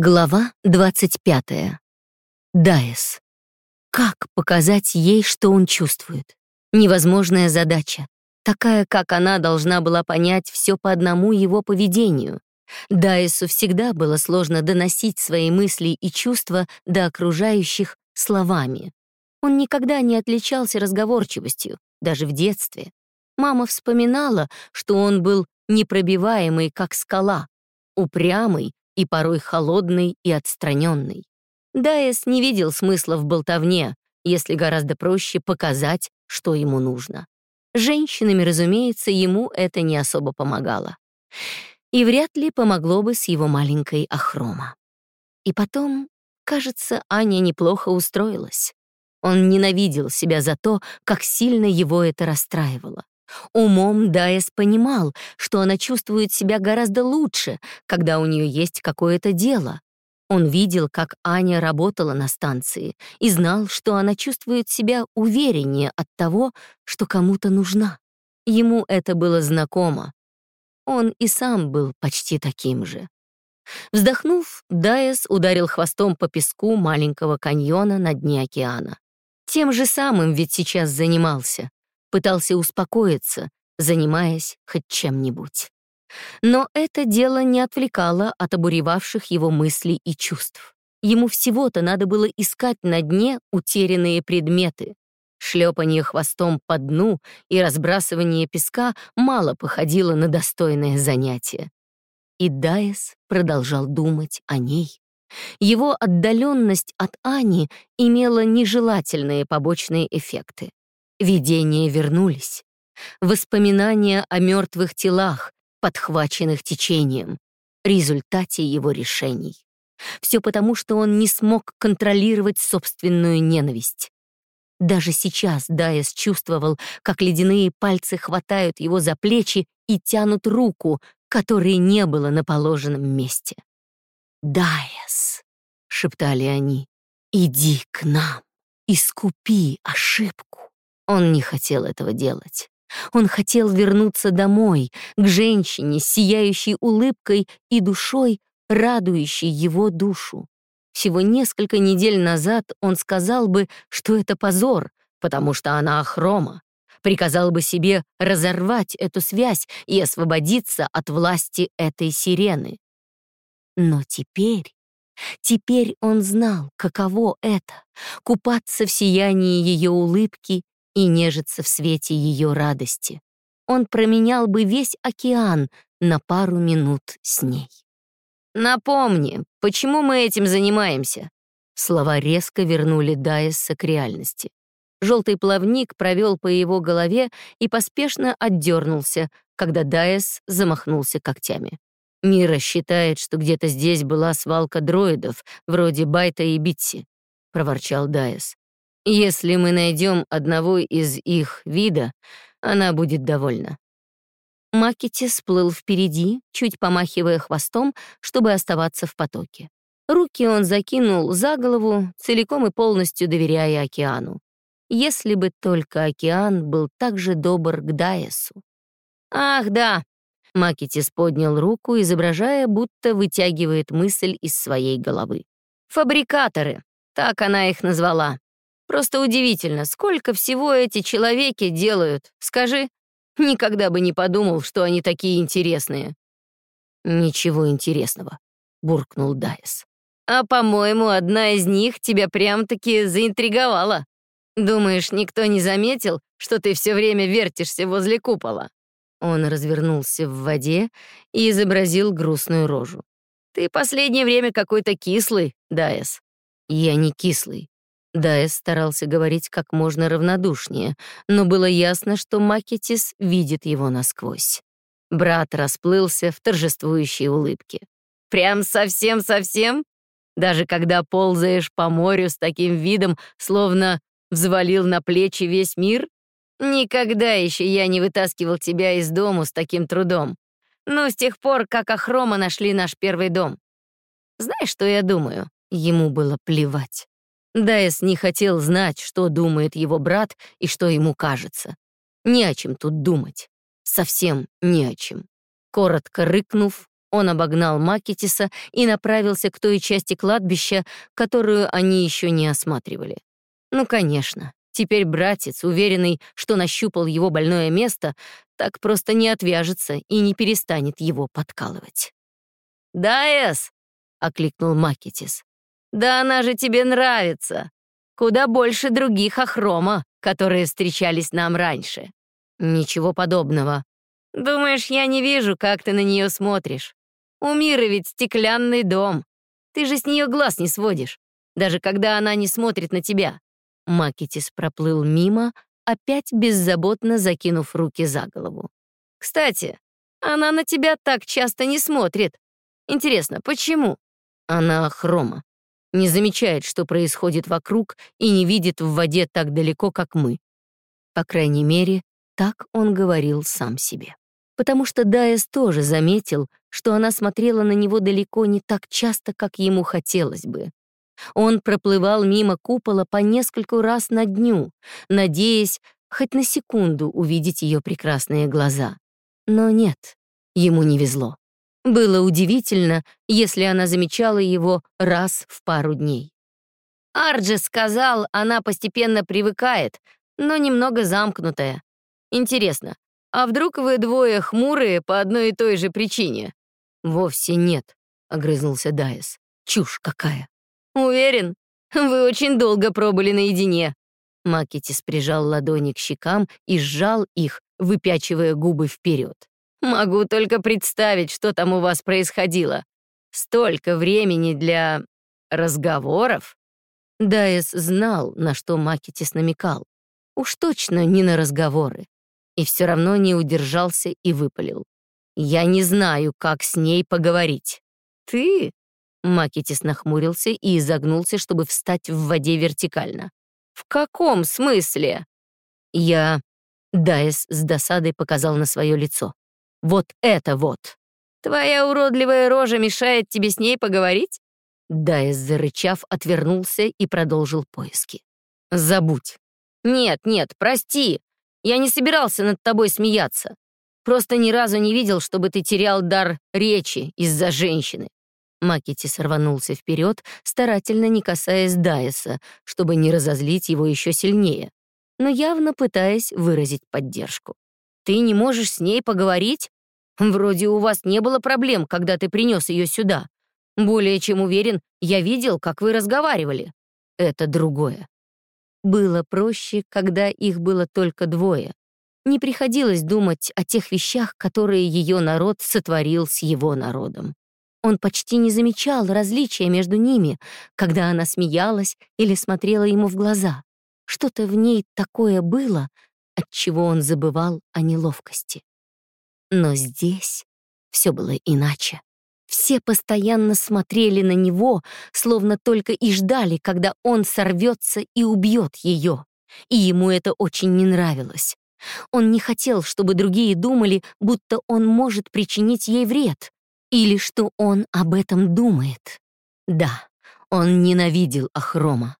Глава 25. Дайс. Как показать ей, что он чувствует? Невозможная задача. Такая, как она должна была понять все по одному его поведению. Дайсу всегда было сложно доносить свои мысли и чувства до окружающих словами. Он никогда не отличался разговорчивостью, даже в детстве. Мама вспоминала, что он был непробиваемый, как скала, упрямый и порой холодный и отстраненный. Дайес не видел смысла в болтовне, если гораздо проще показать, что ему нужно. Женщинами, разумеется, ему это не особо помогало. И вряд ли помогло бы с его маленькой Ахрома. И потом, кажется, Аня неплохо устроилась. Он ненавидел себя за то, как сильно его это расстраивало. Умом Дайес понимал, что она чувствует себя гораздо лучше, когда у нее есть какое-то дело. Он видел, как Аня работала на станции, и знал, что она чувствует себя увереннее от того, что кому-то нужна. Ему это было знакомо. Он и сам был почти таким же. Вздохнув, Дайес ударил хвостом по песку маленького каньона на дне океана. Тем же самым ведь сейчас занимался пытался успокоиться, занимаясь хоть чем-нибудь. Но это дело не отвлекало от обуревавших его мыслей и чувств. Ему всего-то надо было искать на дне утерянные предметы. Шлепание хвостом по дну и разбрасывание песка мало походило на достойное занятие. И Дайес продолжал думать о ней. Его отдаленность от Ани имела нежелательные побочные эффекты. Видения вернулись. Воспоминания о мертвых телах, подхваченных течением, результате его решений. Все потому, что он не смог контролировать собственную ненависть. Даже сейчас Дайес чувствовал, как ледяные пальцы хватают его за плечи и тянут руку, которой не было на положенном месте. «Дайес», — шептали они, — «иди к нам, искупи ошибку». Он не хотел этого делать. Он хотел вернуться домой, к женщине сияющей улыбкой и душой, радующей его душу. Всего несколько недель назад он сказал бы, что это позор, потому что она охрома. Приказал бы себе разорвать эту связь и освободиться от власти этой сирены. Но теперь, теперь он знал, каково это — купаться в сиянии ее улыбки и нежиться в свете ее радости. Он променял бы весь океан на пару минут с ней. «Напомни, почему мы этим занимаемся?» Слова резко вернули Дайеса к реальности. Желтый плавник провел по его голове и поспешно отдернулся, когда Дайес замахнулся когтями. «Мира считает, что где-то здесь была свалка дроидов, вроде Байта и Битси», — проворчал Дайес. Если мы найдем одного из их вида, она будет довольна. Макити сплыл впереди, чуть помахивая хвостом, чтобы оставаться в потоке. Руки он закинул за голову, целиком и полностью доверяя океану. Если бы только океан был так же добр к Дайесу. «Ах, да!» Макетис поднял руку, изображая, будто вытягивает мысль из своей головы. «Фабрикаторы», так она их назвала. Просто удивительно, сколько всего эти человеки делают. Скажи, никогда бы не подумал, что они такие интересные. Ничего интересного, буркнул Дайс. А, по-моему, одна из них тебя прям-таки заинтриговала. Думаешь, никто не заметил, что ты все время вертишься возле купола? Он развернулся в воде и изобразил грустную рожу. Ты последнее время какой-то кислый, Дайс. Я не кислый, Дайс старался говорить как можно равнодушнее, но было ясно, что Макетис видит его насквозь. Брат расплылся в торжествующей улыбке. «Прям совсем-совсем? Даже когда ползаешь по морю с таким видом, словно взвалил на плечи весь мир? Никогда еще я не вытаскивал тебя из дому с таким трудом. Ну, с тех пор, как Ахрома нашли наш первый дом. Знаешь, что я думаю? Ему было плевать. Дайс не хотел знать, что думает его брат и что ему кажется. Не о чем тут думать. Совсем не о чем. Коротко рыкнув, Он обогнал Макетиса и направился к той части кладбища, которую они еще не осматривали. Ну, конечно, теперь братец, уверенный, что нащупал его больное место, так просто не отвяжется и не перестанет его подкалывать. «Да, Эс!» — окликнул Макетис. «Да она же тебе нравится! Куда больше других Ахрома, которые встречались нам раньше». «Ничего подобного». «Думаешь, я не вижу, как ты на нее смотришь? У Миры ведь стеклянный дом. Ты же с нее глаз не сводишь, даже когда она не смотрит на тебя». Макетис проплыл мимо, опять беззаботно закинув руки за голову. «Кстати, она на тебя так часто не смотрит. Интересно, почему?» Она хрома. Не замечает, что происходит вокруг, и не видит в воде так далеко, как мы. По крайней мере, так он говорил сам себе потому что Дайес тоже заметил, что она смотрела на него далеко не так часто, как ему хотелось бы. Он проплывал мимо купола по нескольку раз на дню, надеясь хоть на секунду увидеть ее прекрасные глаза. Но нет, ему не везло. Было удивительно, если она замечала его раз в пару дней. Арджи сказал, она постепенно привыкает, но немного замкнутая. Интересно, а вдруг вы двое хмурые по одной и той же причине? Вовсе нет, огрызнулся Дайс. Чушь какая. Уверен, вы очень долго пробыли наедине. Макетис прижал ладони к щекам и сжал их, выпячивая губы вперед. Могу только представить, что там у вас происходило. Столько времени для разговоров. Дайс знал, на что Макетис намекал. Уж точно не на разговоры и все равно не удержался и выпалил. «Я не знаю, как с ней поговорить». «Ты?» Макетис нахмурился и изогнулся, чтобы встать в воде вертикально. «В каком смысле?» «Я...» Дайс с досадой показал на свое лицо. «Вот это вот!» «Твоя уродливая рожа мешает тебе с ней поговорить?» Дайс, зарычав, отвернулся и продолжил поиски. «Забудь». «Нет, нет, прости. Я не собирался над тобой смеяться. Просто ни разу не видел, чтобы ты терял дар речи из-за женщины». Макетис рванулся вперед, старательно не касаясь Дайса, чтобы не разозлить его еще сильнее, но явно пытаясь выразить поддержку. «Ты не можешь с ней поговорить? Вроде у вас не было проблем, когда ты принес ее сюда. Более чем уверен, я видел, как вы разговаривали. Это другое. Было проще, когда их было только двое. Не приходилось думать о тех вещах, которые ее народ сотворил с его народом. Он почти не замечал различия между ними, когда она смеялась или смотрела ему в глаза. Что-то в ней такое было, от чего он забывал о неловкости. Но здесь все было иначе. Все постоянно смотрели на него, словно только и ждали, когда он сорвется и убьет ее. И ему это очень не нравилось. Он не хотел, чтобы другие думали, будто он может причинить ей вред, или что он об этом думает. Да, он ненавидел Ахрома.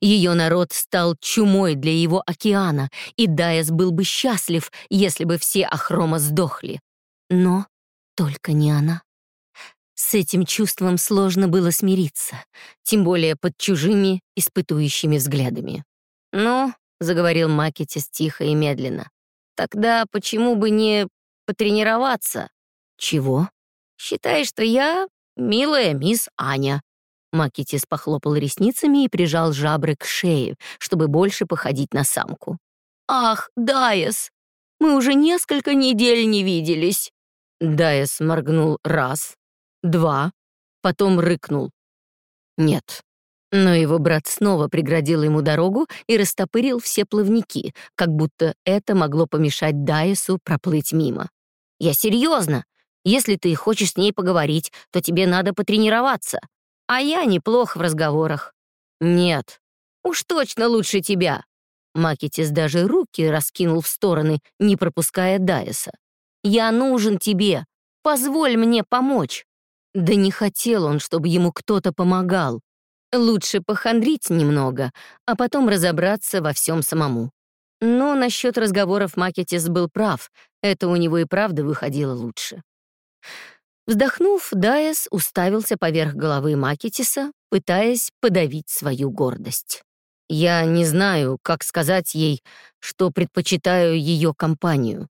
Ее народ стал чумой для его океана, и Дайас был бы счастлив, если бы все Ахрома сдохли. Но только не она. С этим чувством сложно было смириться, тем более под чужими, испытующими взглядами. «Ну», — заговорил Макетис тихо и медленно, «тогда почему бы не потренироваться?» «Чего?» «Считай, что я милая мисс Аня». Макетис похлопал ресницами и прижал жабры к шее, чтобы больше походить на самку. «Ах, Дайес, мы уже несколько недель не виделись». Дайес моргнул раз, два, потом рыкнул. Нет. Но его брат снова преградил ему дорогу и растопырил все плавники, как будто это могло помешать Дайесу проплыть мимо. «Я серьезно. Если ты хочешь с ней поговорить, то тебе надо потренироваться. А я неплох в разговорах». «Нет. Уж точно лучше тебя». Макетис даже руки раскинул в стороны, не пропуская Дайеса. «Я нужен тебе. Позволь мне помочь». Да не хотел он, чтобы ему кто-то помогал. Лучше похандрить немного, а потом разобраться во всем самому. Но насчет разговоров Макетис был прав, это у него и правда выходило лучше. Вздохнув, Дайес уставился поверх головы Макетиса, пытаясь подавить свою гордость. «Я не знаю, как сказать ей, что предпочитаю ее компанию».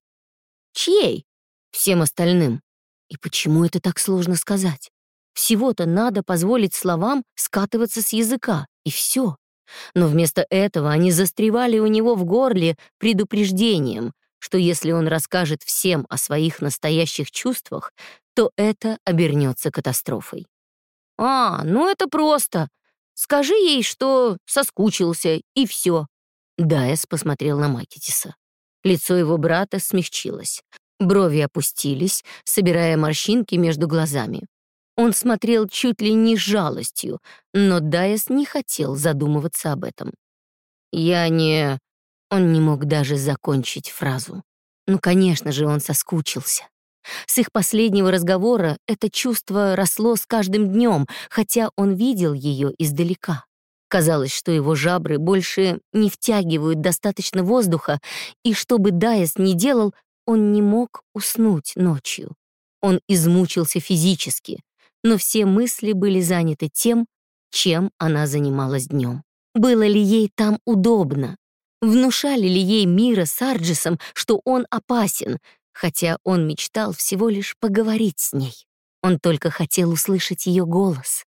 «Чьей?» «Всем остальным». И почему это так сложно сказать? Всего-то надо позволить словам скатываться с языка, и все. Но вместо этого они застревали у него в горле предупреждением, что если он расскажет всем о своих настоящих чувствах, то это обернется катастрофой. «А, ну это просто. Скажи ей, что соскучился, и все». Дайес посмотрел на Макетиса. Лицо его брата смягчилось. Брови опустились, собирая морщинки между глазами. Он смотрел чуть ли не с жалостью, но Дайес не хотел задумываться об этом. «Я не...» Он не мог даже закончить фразу. Ну, конечно же, он соскучился. С их последнего разговора это чувство росло с каждым днем, хотя он видел ее издалека. Казалось, что его жабры больше не втягивают достаточно воздуха, и что бы Дайес ни делал, он не мог уснуть ночью. Он измучился физически, но все мысли были заняты тем, чем она занималась днем. Было ли ей там удобно? Внушали ли ей Мира с Арджисом, что он опасен, хотя он мечтал всего лишь поговорить с ней? Он только хотел услышать ее голос,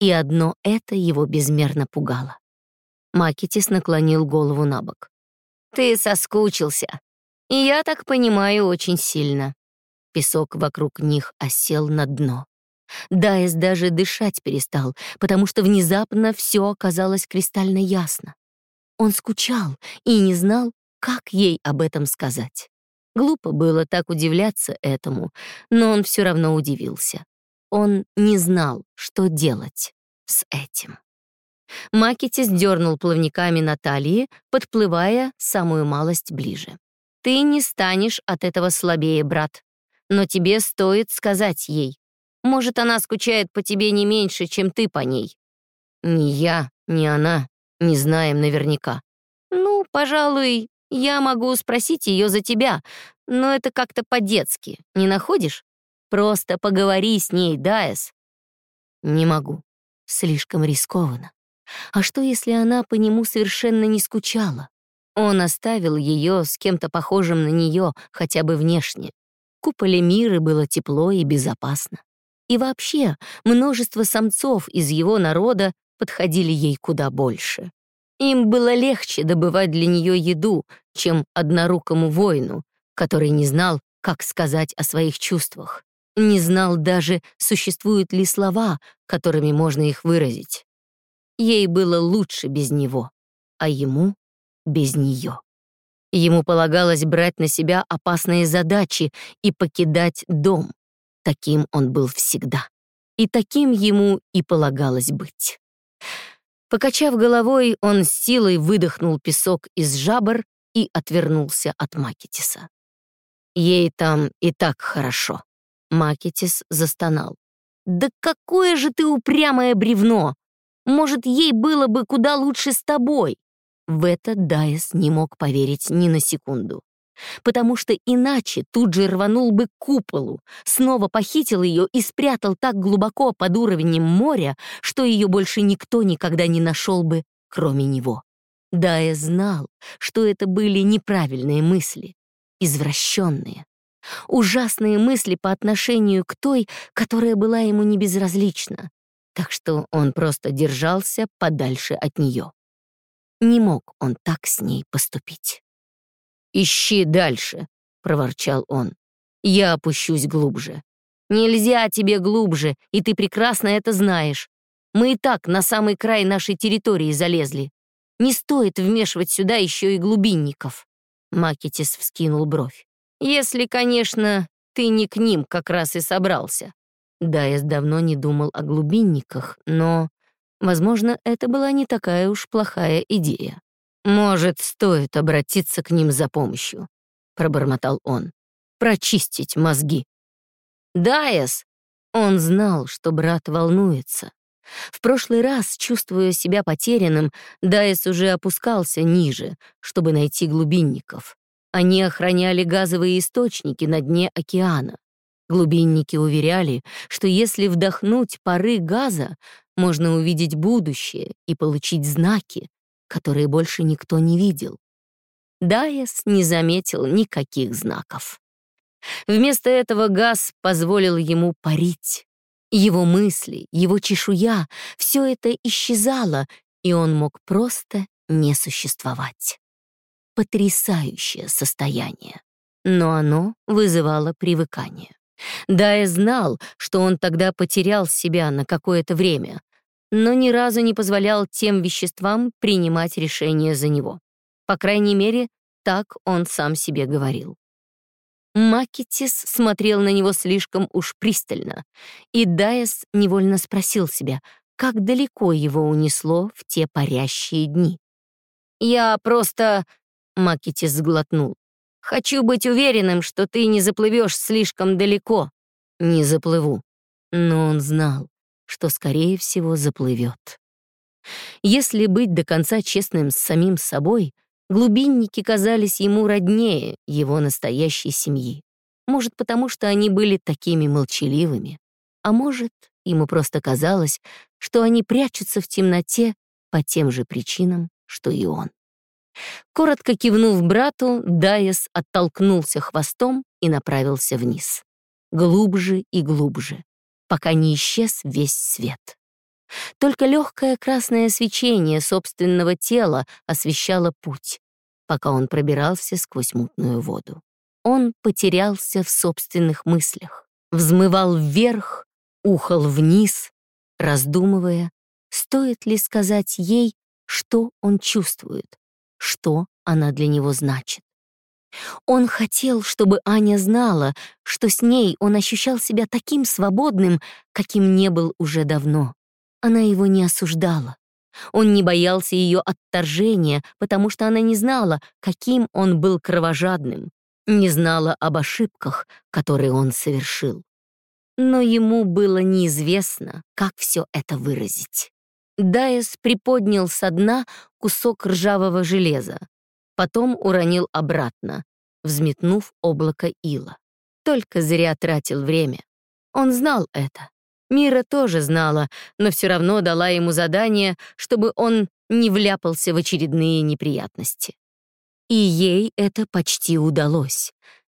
и одно это его безмерно пугало. Макетис наклонил голову на бок. «Ты соскучился. И я так понимаю, очень сильно». Песок вокруг них осел на дно. Дайс даже дышать перестал, потому что внезапно все оказалось кристально ясно. Он скучал и не знал, как ей об этом сказать. Глупо было так удивляться этому, но он все равно удивился. Он не знал, что делать с этим. Макетис дернул плавниками Натальи, подплывая самую малость ближе. «Ты не станешь от этого слабее, брат, но тебе стоит сказать ей, может, она скучает по тебе не меньше, чем ты по ней. Ни я, ни она не знаем наверняка. Ну, пожалуй, я могу спросить ее за тебя, но это как-то по-детски, не находишь? Просто поговори с ней, Дайс. Не могу. Слишком рискованно. А что, если она по нему совершенно не скучала? Он оставил ее с кем-то похожим на нее, хотя бы внешне. Куполе мира было тепло и безопасно. И вообще, множество самцов из его народа подходили ей куда больше. Им было легче добывать для нее еду, чем однорукому воину, который не знал, как сказать о своих чувствах, не знал даже, существуют ли слова, которыми можно их выразить. Ей было лучше без него, а ему — без нее. Ему полагалось брать на себя опасные задачи и покидать дом, Таким он был всегда. И таким ему и полагалось быть. Покачав головой, он с силой выдохнул песок из жабр и отвернулся от Макетиса. Ей там и так хорошо. Макетис застонал. «Да какое же ты упрямое бревно! Может, ей было бы куда лучше с тобой!» В это Дайес не мог поверить ни на секунду потому что иначе тут же рванул бы к куполу, снова похитил ее и спрятал так глубоко под уровнем моря, что ее больше никто никогда не нашел бы, кроме него. Да, я знал, что это были неправильные мысли, извращенные, ужасные мысли по отношению к той, которая была ему не безразлична, так что он просто держался подальше от нее. Не мог он так с ней поступить. «Ищи дальше», — проворчал он. «Я опущусь глубже». «Нельзя тебе глубже, и ты прекрасно это знаешь. Мы и так на самый край нашей территории залезли. Не стоит вмешивать сюда еще и глубинников». Макетис вскинул бровь. «Если, конечно, ты не к ним как раз и собрался». Да, я давно не думал о глубинниках, но, возможно, это была не такая уж плохая идея. «Может, стоит обратиться к ним за помощью», — пробормотал он. «Прочистить мозги». «Дайес!» Он знал, что брат волнуется. В прошлый раз, чувствуя себя потерянным, Дайес уже опускался ниже, чтобы найти глубинников. Они охраняли газовые источники на дне океана. Глубинники уверяли, что если вдохнуть пары газа, можно увидеть будущее и получить знаки, которые больше никто не видел. Дайес не заметил никаких знаков. Вместо этого газ позволил ему парить. Его мысли, его чешуя — все это исчезало, и он мог просто не существовать. Потрясающее состояние. Но оно вызывало привыкание. Дая знал, что он тогда потерял себя на какое-то время, но ни разу не позволял тем веществам принимать решения за него. По крайней мере, так он сам себе говорил. Макетис смотрел на него слишком уж пристально, и Дайес невольно спросил себя, как далеко его унесло в те парящие дни. «Я просто...» — Макетис сглотнул. «Хочу быть уверенным, что ты не заплывешь слишком далеко». «Не заплыву». Но он знал, что, скорее всего, заплывет. Если быть до конца честным с самим собой, Глубинники казались ему роднее его настоящей семьи. Может, потому что они были такими молчаливыми. А может, ему просто казалось, что они прячутся в темноте по тем же причинам, что и он. Коротко кивнув брату, Дайес оттолкнулся хвостом и направился вниз. Глубже и глубже, пока не исчез весь свет. Только легкое красное свечение собственного тела освещало путь, пока он пробирался сквозь мутную воду. Он потерялся в собственных мыслях, взмывал вверх, ухал вниз, раздумывая, стоит ли сказать ей, что он чувствует, что она для него значит. Он хотел, чтобы Аня знала, что с ней он ощущал себя таким свободным, каким не был уже давно. Она его не осуждала. Он не боялся ее отторжения, потому что она не знала, каким он был кровожадным, не знала об ошибках, которые он совершил. Но ему было неизвестно, как все это выразить. Дайес приподнял со дна кусок ржавого железа, потом уронил обратно, взметнув облако ила. Только зря тратил время. Он знал это. Мира тоже знала, но все равно дала ему задание, чтобы он не вляпался в очередные неприятности. И ей это почти удалось,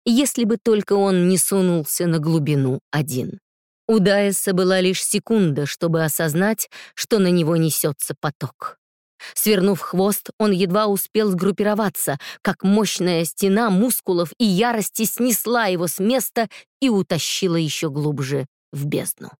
если бы только он не сунулся на глубину один. У Дайеса была лишь секунда, чтобы осознать, что на него несется поток. Свернув хвост, он едва успел сгруппироваться, как мощная стена мускулов и ярости снесла его с места и утащила еще глубже в бездну.